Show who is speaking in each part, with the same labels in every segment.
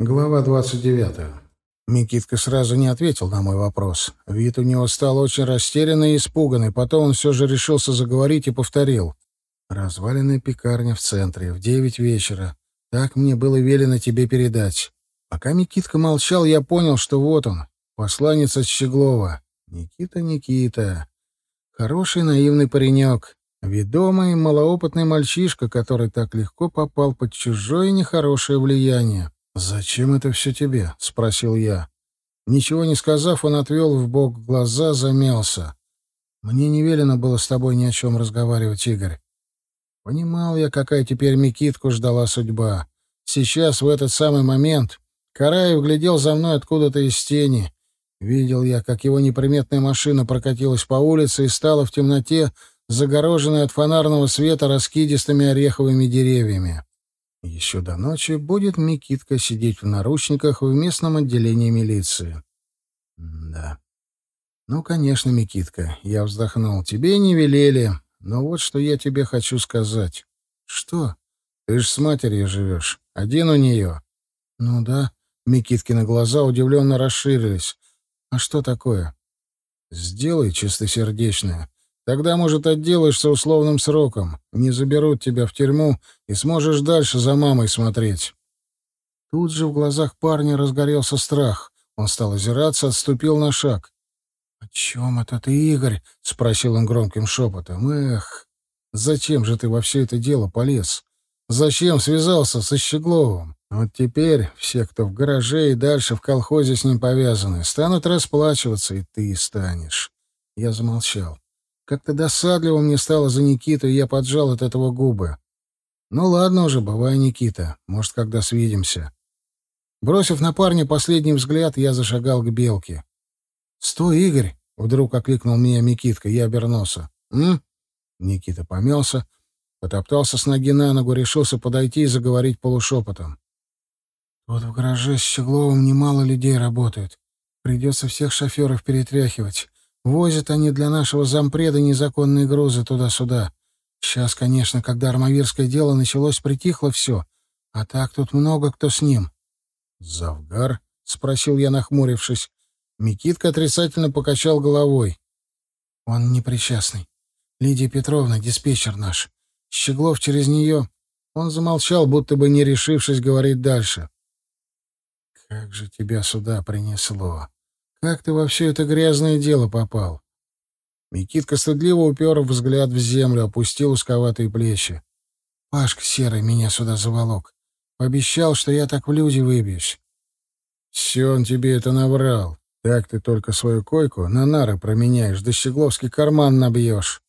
Speaker 1: Глава 29. Микитка сразу не ответил на мой вопрос. Вид у него стал очень растерянный и испуганный. Потом он все же решился заговорить и повторил. «Разваленная пекарня в центре, в девять вечера. Так мне было велено тебе передать». Пока Микитка молчал, я понял, что вот он, посланец от Щеглова. Никита, Никита. Хороший наивный паренек. Ведомый, малоопытный мальчишка, который так легко попал под чужое нехорошее влияние. «Зачем это все тебе?» — спросил я. Ничего не сказав, он отвел в бок глаза, замялся. «Мне не велено было с тобой ни о чем разговаривать, Игорь. Понимал я, какая теперь Микитку ждала судьба. Сейчас, в этот самый момент, Караев глядел за мной откуда-то из тени. Видел я, как его неприметная машина прокатилась по улице и стала в темноте, загороженной от фонарного света раскидистыми ореховыми деревьями. Еще до ночи будет Микитка сидеть в наручниках в местном отделении милиции. да. Ну, конечно, Микитка, я вздохнул. Тебе не велели, но вот что я тебе хочу сказать. Что? Ты ж с матерью живешь. Один у нее. Ну да. Микиткины глаза удивленно расширились. А что такое? Сделай чистосердечное. Тогда, может, отделаешься условным сроком, не заберут тебя в тюрьму и сможешь дальше за мамой смотреть. Тут же в глазах парня разгорелся страх. Он стал озираться, отступил на шаг. — О чем это ты, Игорь? — спросил он громким шепотом. — Эх, зачем же ты во все это дело полез? Зачем связался со Щегловым? Вот теперь все, кто в гараже и дальше в колхозе с ним повязаны, станут расплачиваться, и ты станешь. Я замолчал. Как-то досадливо мне стало за Никиту, и я поджал от этого губы. Ну ладно уже, бывай, Никита. Может, когда свидимся. Бросив на парня последний взгляд, я зашагал к белке. «Стой, Игорь!» — вдруг окликнул меня Микитка. Я обернулся. «М?» Никита помялся, потоптался с ноги на ногу, решился подойти и заговорить полушепотом. «Вот в гараже с Щегловым немало людей работает. Придется всех шоферов перетряхивать. Возят они для нашего зампреда незаконные грузы туда-сюда. Сейчас, конечно, когда армавирское дело началось, притихло все. А так тут много кто с ним. — Завгар? — спросил я, нахмурившись. Микитка отрицательно покачал головой. — Он непричастный. Лидия Петровна, диспетчер наш. Щеглов через нее... Он замолчал, будто бы не решившись говорить дальше. — Как же тебя сюда принесло? Как ты во все это грязное дело попал? Микитка стыдливо упер взгляд в землю, опустил узковатые плечи. Пашка серый меня сюда заволок. Пообещал, что я так в люди выбьюсь. Все он тебе это наврал. Так ты только свою койку на нары променяешь, да щегловский карман набьешь.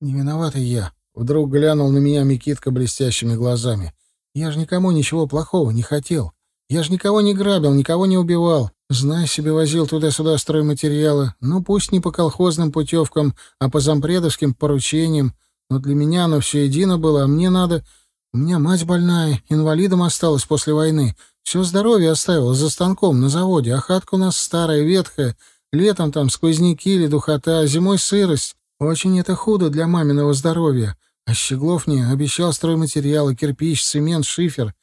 Speaker 1: Не виноватый я. Вдруг глянул на меня Микитка блестящими глазами. Я же никому ничего плохого не хотел. Я же никого не грабил, никого не убивал. Знай себе, возил туда-сюда стройматериалы. Ну, пусть не по колхозным путевкам, а по зампредовским поручениям. Но для меня оно все едино было, а мне надо... У меня мать больная, инвалидом осталась после войны. Все здоровье оставила за станком на заводе, а хатка у нас старая, ветхая. Летом там сквозняки или духота, а зимой сырость. Очень это худо для маминого здоровья. А Щеглов мне обещал стройматериалы, кирпич, цемент, шифер.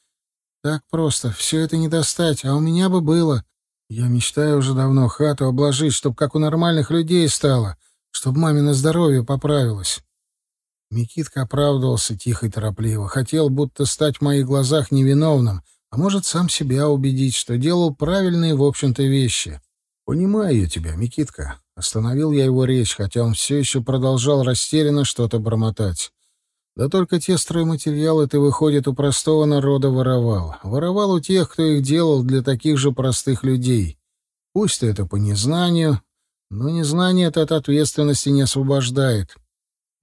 Speaker 1: Так просто, все это не достать, а у меня бы было. Я мечтаю уже давно хату обложить, чтоб как у нормальных людей стало, чтоб мамино здоровье поправилось. Микитка оправдывался тихо и торопливо, хотел будто стать в моих глазах невиновным, а может, сам себя убедить, что делал правильные, в общем-то, вещи. «Понимаю тебя, Микитка», — остановил я его речь, хотя он все еще продолжал растерянно что-то бормотать. Да только те стройматериалы ты, выходит, у простого народа воровал. Воровал у тех, кто их делал для таких же простых людей. Пусть это по незнанию, но незнание это от ответственности не освобождает.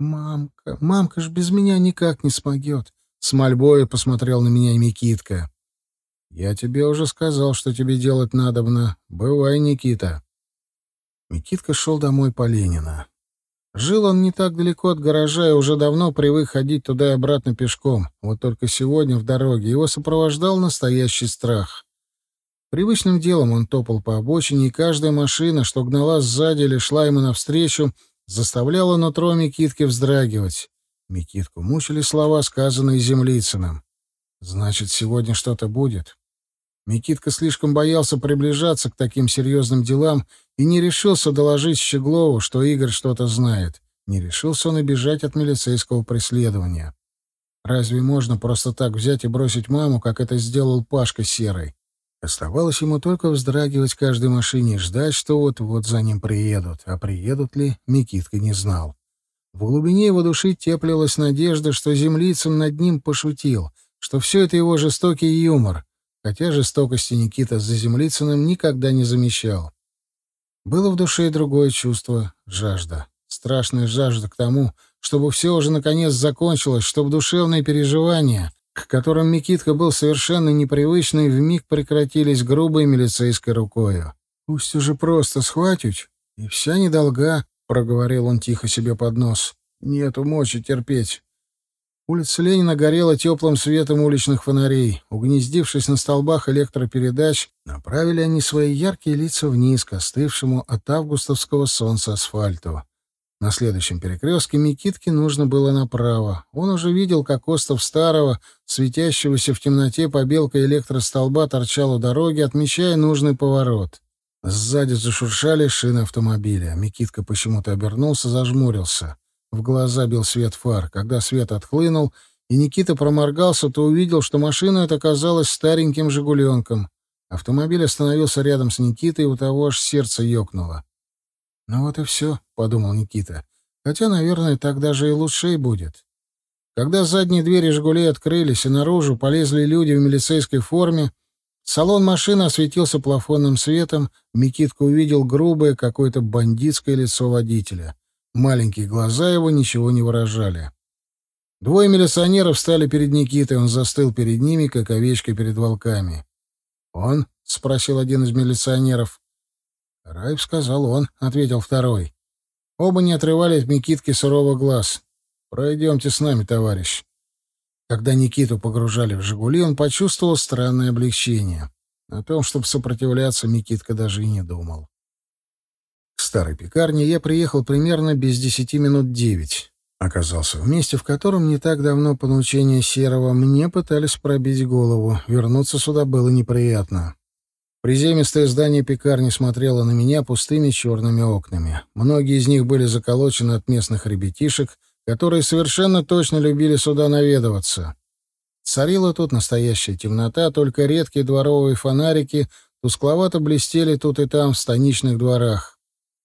Speaker 1: «Мамка, мамка ж без меня никак не смогет», — с мольбой посмотрел на меня Микитка. «Я тебе уже сказал, что тебе делать надобно. Бывай, Никита». Микитка шел домой по Ленина. Жил он не так далеко от гаража и уже давно привык ходить туда и обратно пешком. Вот только сегодня в дороге его сопровождал настоящий страх. Привычным делом он топал по обочине, и каждая машина, что гнала сзади или шла ему навстречу, заставляла нутро Микитки вздрагивать. Микитку мучили слова, сказанные Землицыным. «Значит, сегодня что-то будет?» Микитка слишком боялся приближаться к таким серьезным делам и не решился доложить Щеглову, что Игорь что-то знает. Не решился он и бежать от милицейского преследования. Разве можно просто так взять и бросить маму, как это сделал Пашка Серый? Оставалось ему только вздрагивать каждой машине и ждать, что вот-вот за ним приедут. А приедут ли, Микитка не знал. В глубине его души теплилась надежда, что землицын над ним пошутил, что все это его жестокий юмор, хотя жестокости Никита за землицыным никогда не замечал. Было в душе и другое чувство — жажда. Страшная жажда к тому, чтобы все уже наконец закончилось, чтобы душевные переживания, к которым Микитка был совершенно непривычный, вмиг прекратились грубой милицейской рукою. «Пусть уже просто схватить, и вся недолга», — проговорил он тихо себе под нос. «Нету мочи терпеть». Улица Ленина горела теплым светом уличных фонарей. Угнездившись на столбах электропередач, направили они свои яркие лица вниз к остывшему от августовского солнца асфальту. На следующем перекрестке Микитке нужно было направо. Он уже видел, как остов старого, светящегося в темноте побелка электростолба торчал у дороги, отмечая нужный поворот. Сзади зашуршали шины автомобиля. Микитка почему-то обернулся, зажмурился. В глаза бил свет фар. Когда свет отхлынул, и Никита проморгался, то увидел, что машина эта оказалась стареньким «Жигуленком». Автомобиль остановился рядом с Никитой, и у того аж сердце ёкнуло. «Ну вот и все», — подумал Никита. «Хотя, наверное, так даже и лучше и будет». Когда задние двери «Жигулей» открылись, и наружу полезли люди в милицейской форме, салон машины осветился плафонным светом, Микитка увидел грубое какое-то бандитское лицо водителя. Маленькие глаза его ничего не выражали. Двое милиционеров встали перед Никитой, он застыл перед ними, как овечка перед волками. «Он?» — спросил один из милиционеров. «Раев сказал он», — ответил второй. Оба не отрывали от Никитки суровых глаз. «Пройдемте с нами, товарищ». Когда Никиту погружали в «Жигули», он почувствовал странное облегчение. О том, чтобы сопротивляться, Никитка даже и не думал. Старой пекарне я приехал примерно без десяти минут девять. Оказался в месте, в котором не так давно по научению Серого мне пытались пробить голову. Вернуться сюда было неприятно. Приземистое здание пекарни смотрело на меня пустыми черными окнами. Многие из них были заколочены от местных ребятишек, которые совершенно точно любили сюда наведываться. Царила тут настоящая темнота, только редкие дворовые фонарики тускловато блестели тут и там в станичных дворах.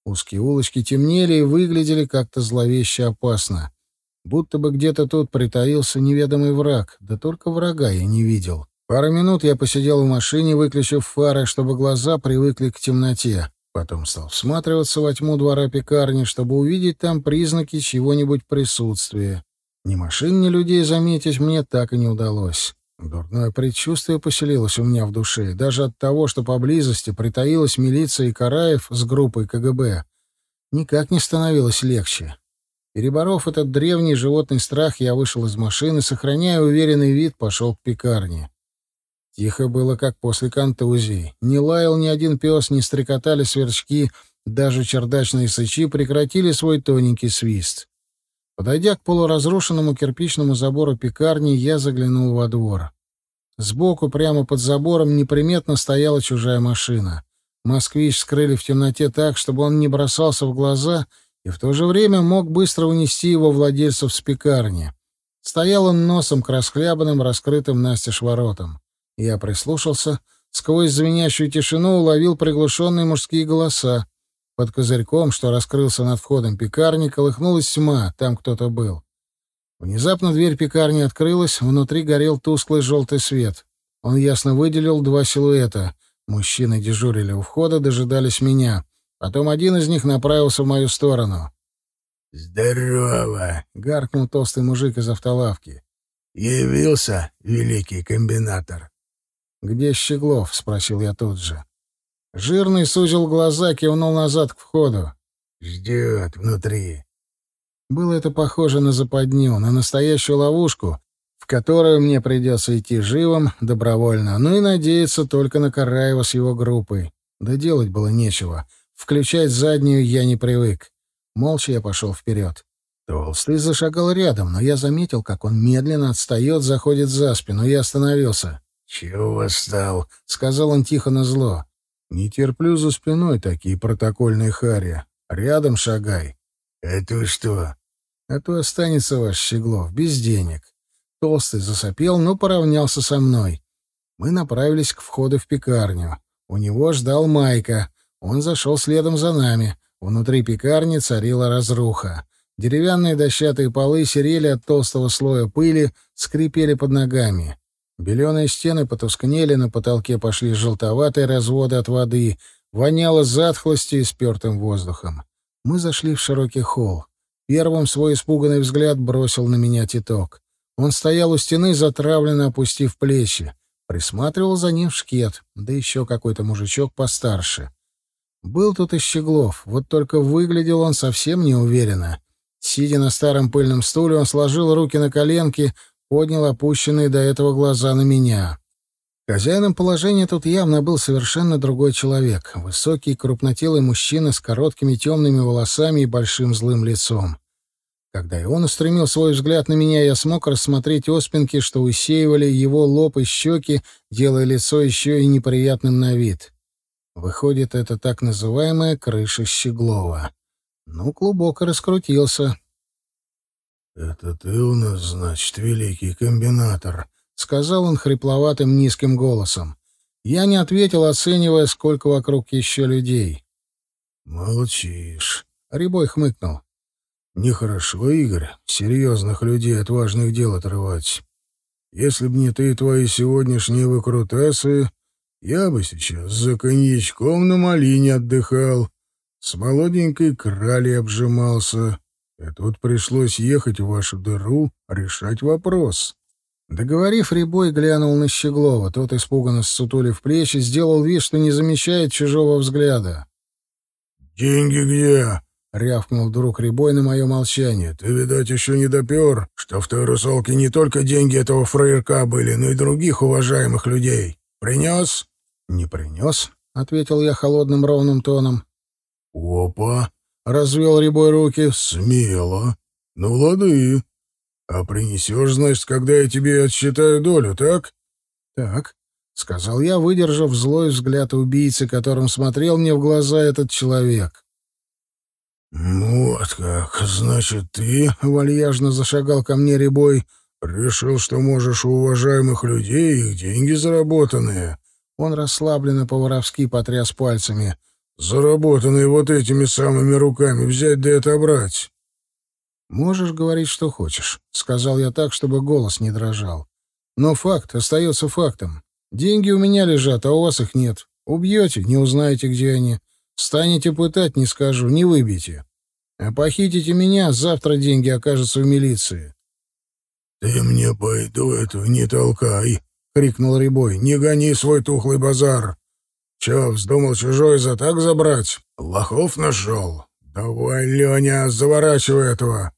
Speaker 1: Узкие улочки темнели и выглядели как-то зловеще опасно. Будто бы где-то тут притаился неведомый враг, да только врага я не видел. Пару минут я посидел в машине, выключив фары, чтобы глаза привыкли к темноте. Потом стал всматриваться во тьму двора пекарни, чтобы увидеть там признаки чего-нибудь присутствия. Ни машин, ни людей заметить мне так и не удалось. Дурное предчувствие поселилось у меня в душе, даже от того, что поблизости притаилась милиция и Караев с группой КГБ. Никак не становилось легче. Переборов этот древний животный страх, я вышел из машины, сохраняя уверенный вид, пошел к пекарне. Тихо было, как после контузии. Не лаял ни один пес, не стрекотали сверчки, даже чердачные сычи прекратили свой тоненький свист. Подойдя к полуразрушенному кирпичному забору пекарни, я заглянул во двор. Сбоку, прямо под забором, неприметно стояла чужая машина. Москвич скрыли в темноте так, чтобы он не бросался в глаза, и в то же время мог быстро унести его владельцев с пекарни. Стоял он носом к расхлябанным, раскрытым настежь воротам. Я прислушался, сквозь звенящую тишину уловил приглушенные мужские голоса. Под козырьком, что раскрылся над входом пекарни, колыхнулась тьма, там кто-то был. Внезапно дверь пекарни открылась, внутри горел тусклый желтый свет. Он ясно выделил два силуэта. Мужчины дежурили у входа, дожидались меня. Потом один из них направился в мою сторону.
Speaker 2: «Здорово!»
Speaker 1: — гаркнул толстый мужик из автолавки.
Speaker 2: «Явился, великий комбинатор?»
Speaker 1: «Где Щеглов?» — спросил я тут же. Жирный сузил глаза, кивнул назад к входу.
Speaker 2: «Ждет внутри».
Speaker 1: Было это похоже на западню, на настоящую ловушку, в которую мне придется идти живым, добровольно, ну и надеяться только на Караева с его группой. Да делать было нечего. Включать заднюю я не привык. Молча я пошел вперед. Толстый зашагал рядом, но я заметил, как он медленно отстает, заходит за спину, и остановился.
Speaker 2: «Чего восстал?»
Speaker 1: — сказал он тихо на зло. «Не терплю за спиной такие протокольные хари. Рядом шагай».
Speaker 2: «Это что?»
Speaker 1: «А то останется ваш Щеглов, без денег». Толстый засопел, но поравнялся со мной. Мы направились к входу в пекарню. У него ждал Майка. Он зашел следом за нами. Внутри пекарни царила разруха. Деревянные дощатые полы серели от толстого слоя пыли, скрипели под ногами. Беленые стены потускнели, на потолке пошли желтоватые разводы от воды, воняло затхлостью и спертым воздухом. Мы зашли в широкий холл. Первым свой испуганный взгляд бросил на меня Титок. Он стоял у стены, затравленно опустив плечи. Присматривал за ним шкет, да еще какой-то мужичок постарше. Был тут и Щеглов, вот только выглядел он совсем неуверенно. Сидя на старом пыльном стуле, он сложил руки на коленки, поднял опущенные до этого глаза на меня. Хозяином положения тут явно был совершенно другой человек. Высокий, крупнотелый мужчина с короткими темными волосами и большим злым лицом. Когда и он устремил свой взгляд на меня, я смог рассмотреть оспинки, что усеивали его лоб и щеки, делая лицо еще и неприятным на вид. Выходит, это так называемая крыша Щеглова. Ну, клубок раскрутился.
Speaker 2: «Это ты у нас, значит, великий комбинатор», —
Speaker 1: сказал он хрипловатым низким голосом. Я не ответил, оценивая, сколько вокруг еще людей.
Speaker 2: «Молчишь», —
Speaker 1: Рябой хмыкнул.
Speaker 2: «Нехорошо, Игорь, серьезных людей от важных дел отрывать. Если б не ты и твои сегодняшние выкрутасы, я бы сейчас за коньячком на малине отдыхал, с молоденькой кралей обжимался, и тут пришлось ехать в вашу дыру, решать вопрос».
Speaker 1: Договорив, Рябой глянул на Щеглова. Тот, испуганно ссутулив плечи, сделал вид, что не замечает чужого взгляда.
Speaker 2: «Деньги где?»
Speaker 1: — рявкнул вдруг Рябой на мое молчание.
Speaker 2: «Ты, видать, еще не допер, что в той русалке не только деньги этого фраерка были, но и других уважаемых людей. Принес?»
Speaker 1: «Не принес», — ответил я холодным ровным тоном.
Speaker 2: «Опа!» — развел Рябой руки. «Смело. Ну, лады. А принесешь, значит, когда я тебе отсчитаю долю, так?»
Speaker 1: «Так», — сказал я, выдержав злой взгляд убийцы, которым смотрел мне в глаза этот человек.
Speaker 2: «Вот как, значит, ты, — вальяжно зашагал ко мне Рябой, — решил, что можешь у уважаемых людей их деньги заработанные».
Speaker 1: Он расслабленно по-воровски потряс пальцами —
Speaker 2: заработанные вот этими самыми руками, взять да отобрать.
Speaker 1: «Можешь говорить, что хочешь», — сказал я так, чтобы голос не дрожал. «Но факт остается фактом. Деньги у меня лежат, а у вас их нет. Убьете — не узнаете, где они. Станете пытать — не скажу, не выбьете. А похитите меня — завтра деньги окажутся в милиции».
Speaker 2: «Ты мне пойду эту не толкай», — крикнул Рябой. «Не гони свой тухлый базар. Че, вздумал чужой за так забрать? Лохов нашел? Давай, Леня, заворачивай этого.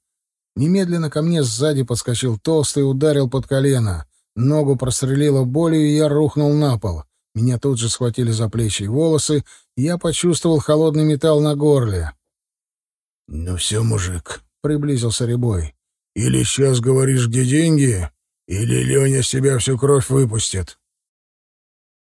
Speaker 1: Немедленно ко мне сзади подскочил толстый и ударил под колено. Ногу прострелило болью, и я рухнул на пол. Меня тут же схватили за плечи и волосы, и я почувствовал холодный металл на горле.
Speaker 2: — Ну все, мужик, —
Speaker 1: приблизился Рябой.
Speaker 2: — или сейчас говоришь, где деньги, или Леня с тебя всю кровь выпустит.